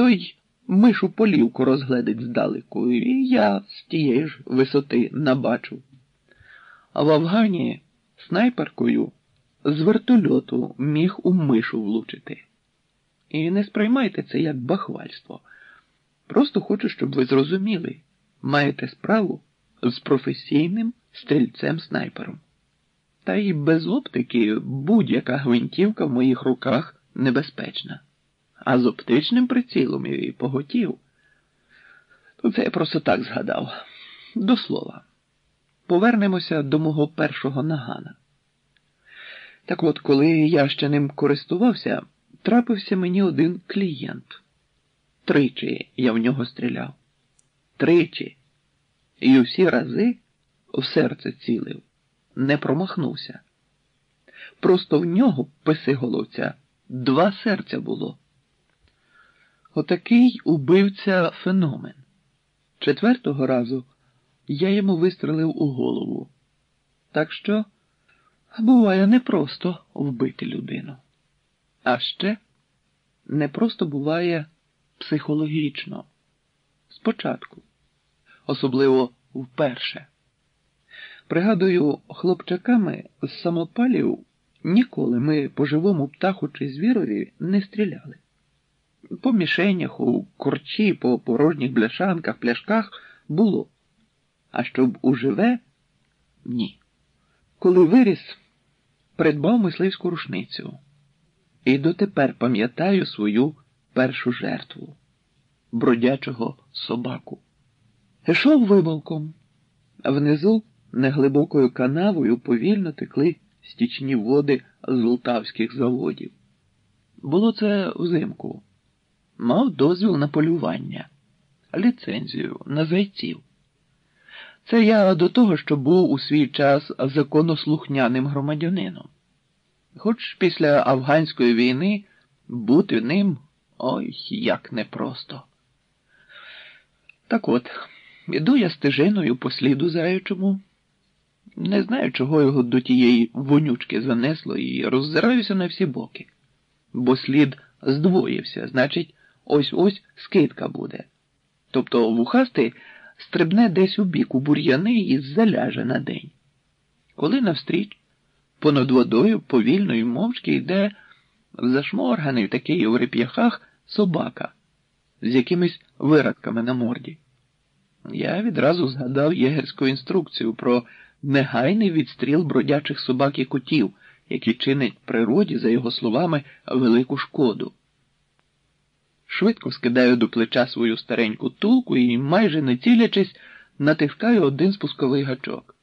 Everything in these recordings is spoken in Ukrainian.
той мишу полівку розгледить здалеку, і я з тієї ж висоти набачу. А в Афгані снайперкою з вертольоту міг у мишу влучити. І не сприймайте це як бахвальство. Просто хочу, щоб ви зрозуміли, маєте справу з професійним стрільцем-снайпером. Та й без оптики будь-яка гвинтівка в моїх руках небезпечна. А з оптичним прицілом і поготів. Це я просто так згадав. До слова, повернемося до мого першого нагана. Так от, коли я ще ним користувався, трапився мені один клієнт. Тричі я в нього стріляв. Тричі. І усі рази в серце цілив, не промахнувся. Просто в нього, писиголовця, два серця було. Отакий убивця феномен. Четвертого разу я йому вистрелив у голову. Так що буває непросто вбити людину. А ще не просто буває психологічно. Спочатку, особливо вперше. Пригадую, хлопчаками з самопалів ніколи ми по живому птаху чи звірові не стріляли. По мішенях, у корчі, по порожніх бляшанках, пляшках було. А щоб уживе ні. Коли виріс, придбав мисливську рушницю. І дотепер пам'ятаю свою першу жертву бродячого собаку. Ішов вибалком, а внизу неглибокою канавою повільно текли стічні води з лтавських заводів. Було це взимку. Мав дозвіл на полювання, ліцензію на зайців. Це я до того, що був у свій час законослухняним громадянином. Хоч після афганської війни бути ним ой як непросто. Так от, іду я стежиною по сліду заячому. Не знаю, чого його до тієї вонючки занесло, і роззираюся на всі боки, бо слід здвоївся, значить, ось ось скидка буде. Тобто вухастий стрибне десь у бік у бур'яни і заляже на день. Коли навстріч понад водою повільно і мовчки йде зашморганий такий у реп'яхах собака з якимись вирадками на морді. Я відразу згадав єгерську інструкцію про негайний відстріл бродячих собак і котів, які чинять природі, за його словами, велику шкоду. Швидко скидаю до плеча свою стареньку тулку і, майже не цілячись, натискаю один спусковий гачок.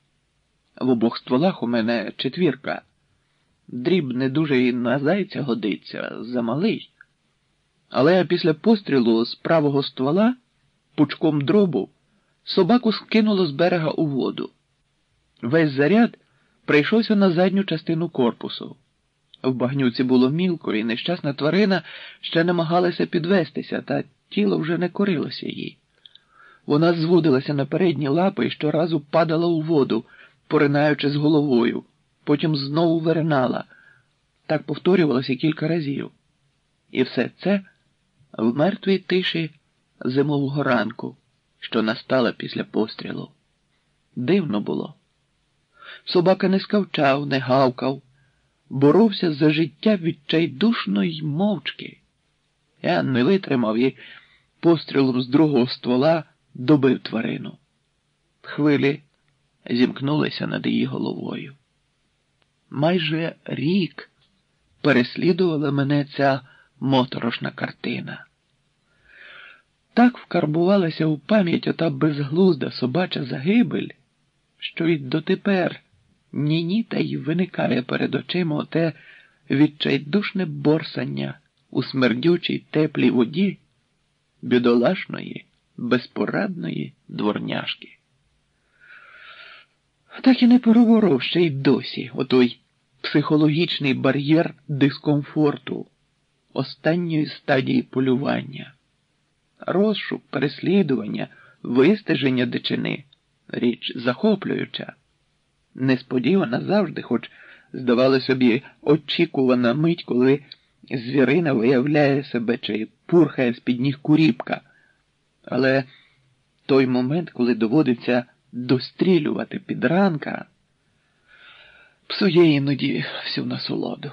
В обох стволах у мене четвірка. Дріб не дуже і на зайця годиться, замалий. Але після пострілу з правого ствола пучком дробу собаку скинуло з берега у воду. Весь заряд прийшовся на задню частину корпусу. В багнюці було мілко, і нещасна тварина ще намагалася підвестися, та тіло вже не корилося їй. Вона зводилася на передні лапи і щоразу падала у воду, поринаючи з головою, потім знову виринала. Так повторювалося кілька разів. І все це в мертвій тиші зимового ранку, що настала після пострілу. Дивно було. Собака не скавчав, не гавкав, боровся за життя відчайдушно й мовчки. Я не витримав і пострілом з другого ствола добив тварину. Хвилі зімкнулися над її головою. Майже рік переслідувала мене ця моторошна картина. Так вкарбувалася у пам'ять ота безглузда собача загибель, що й дотепер ні-ні та й виникає перед очима оте відчайдушне борсання у смердючій теплій воді бідолашної, безпорадної дворняшки. Так і не переборов ще й досі отой психологічний бар'єр дискомфорту, останньої стадії полювання, розшук, переслідування, вистеження дичини, річ захоплююча, несподівана завжди, хоч, здавалося собі, очікувана мить, коли звірина виявляє себе чи пурхає з-під ніг куріпка. Але той момент, коли доводиться дострілювати підранка, псує іноді всю насолоду.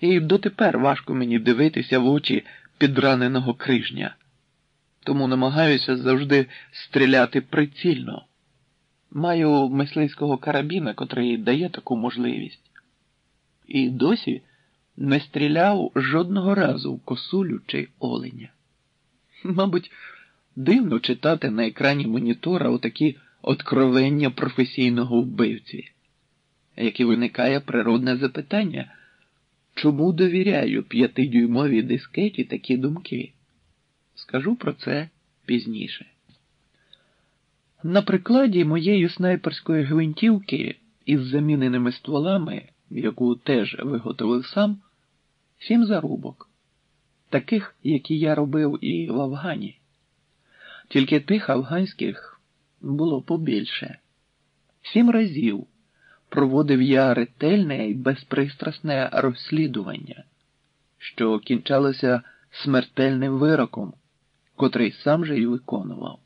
І дотепер важко мені дивитися в очі підраненого крижня, тому намагаюся завжди стріляти прицільно. Маю мисливського карабіна, котрий дає таку можливість. І досі не стріляв жодного разу в косулю чи оленя. Мабуть, дивно читати на екрані монітора отакі откровення професійного вбивці, яке виникає природне запитання, чому довіряю п'ятидюймовій дискеті такі думки? Скажу про це пізніше. На прикладі моєї снайперської гвинтівки із заміненими стволами, яку теж виготовив сам, сім зарубок, таких, які я робив і в Афгані. Тільки тих афганських було побільше. Сім разів проводив я ретельне і безпристрасне розслідування, що кінчалося смертельним вироком, котрий сам же й виконував.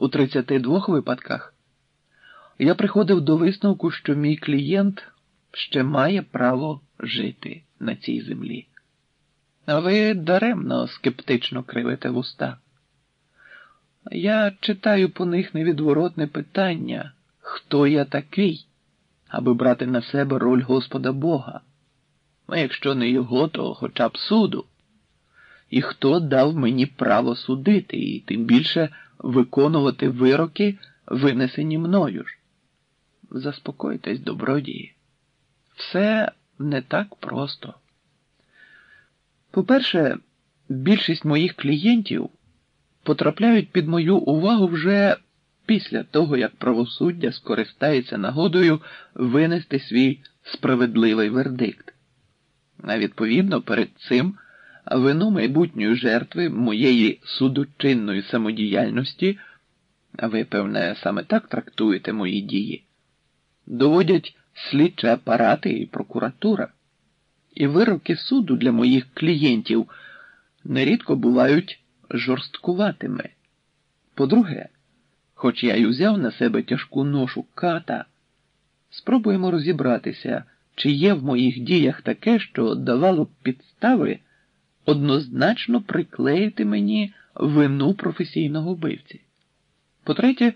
У 32 випадках я приходив до висновку, що мій клієнт ще має право жити на цій землі. А ви даремно скептично кривите вуста. Я читаю по них невідворотне питання, хто я такий, аби брати на себе роль Господа Бога, а якщо не його, то хоча б суду. І хто дав мені право судити, і тим більше виконувати вироки, винесені мною ж. Заспокойтесь, добродії. Все не так просто. По-перше, більшість моїх клієнтів потрапляють під мою увагу вже після того, як правосуддя скористається нагодою винести свій справедливий вердикт. А відповідно перед цим вину майбутньої жертви моєї судочинної самодіяльності, а ви, певне, саме так трактуєте мої дії, доводять слідчі апарати і прокуратура. І вироки суду для моїх клієнтів нерідко бувають жорсткуватими. По-друге, хоч я й узяв на себе тяжку ношу ката, спробуємо розібратися, чи є в моїх діях таке, що давало б підстави однозначно приклеїти мені вину професійного вбивці. По-третє,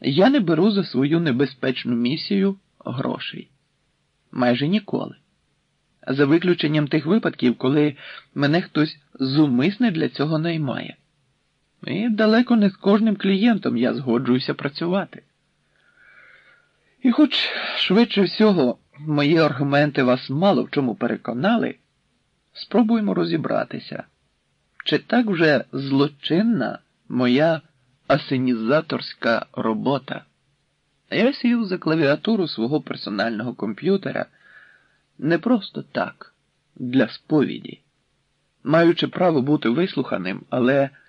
я не беру за свою небезпечну місію грошей. Майже ніколи. За виключенням тих випадків, коли мене хтось зумисне для цього наймає. І далеко не з кожним клієнтом я згоджуюся працювати. І хоч швидше всього мої аргументи вас мало в чому переконали, спробуємо розібратися, чи так вже злочинна моя асенізаторська робота. Я сів за клавіатуру свого персонального комп'ютера. Не просто так, для сповіді, маючи право бути вислуханим, але